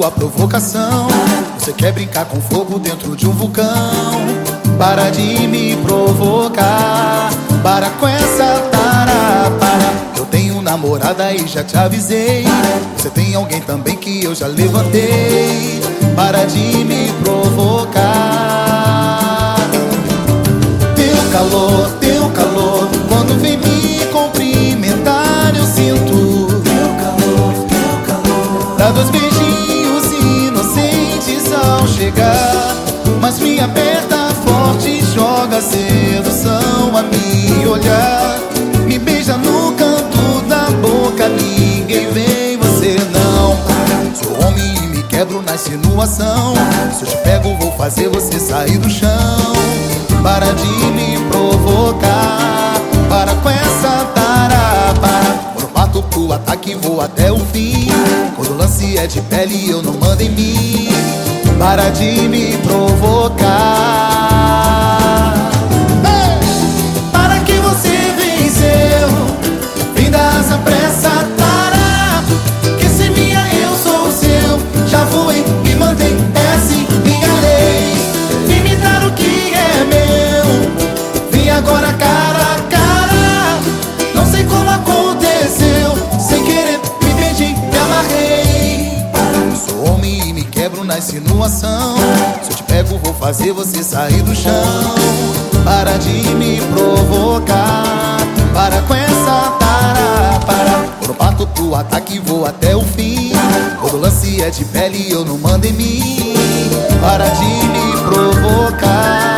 sua provocação. Você quer brincar com fogo dentro de um vulcão? Para de me provocar. Para com essa tara, para. Eu tenho namorada e já te avisei. Você tem alguém também que eu já levantei. Para de me provocar. Teu calor, teu calor, quando vem me cumprimentar, eu sinto. Teu calor, teu calor. Da 2000 insinuação. Se eu te pego, vou fazer você sair do chão. Para de me provocar, para com essa tara, para. Quando parto pro ataque, vou até o fim. Quando o lance é de pele, eu não mando em mim. Para de me provocar. Se eu te pego, vou fazer você sair do chão. Para de me provocar. Para com essa tara, para. Quando parto pro ataque, vou até o fim. Quando o lance é de pele, eu não mando em mim. Para de me provocar.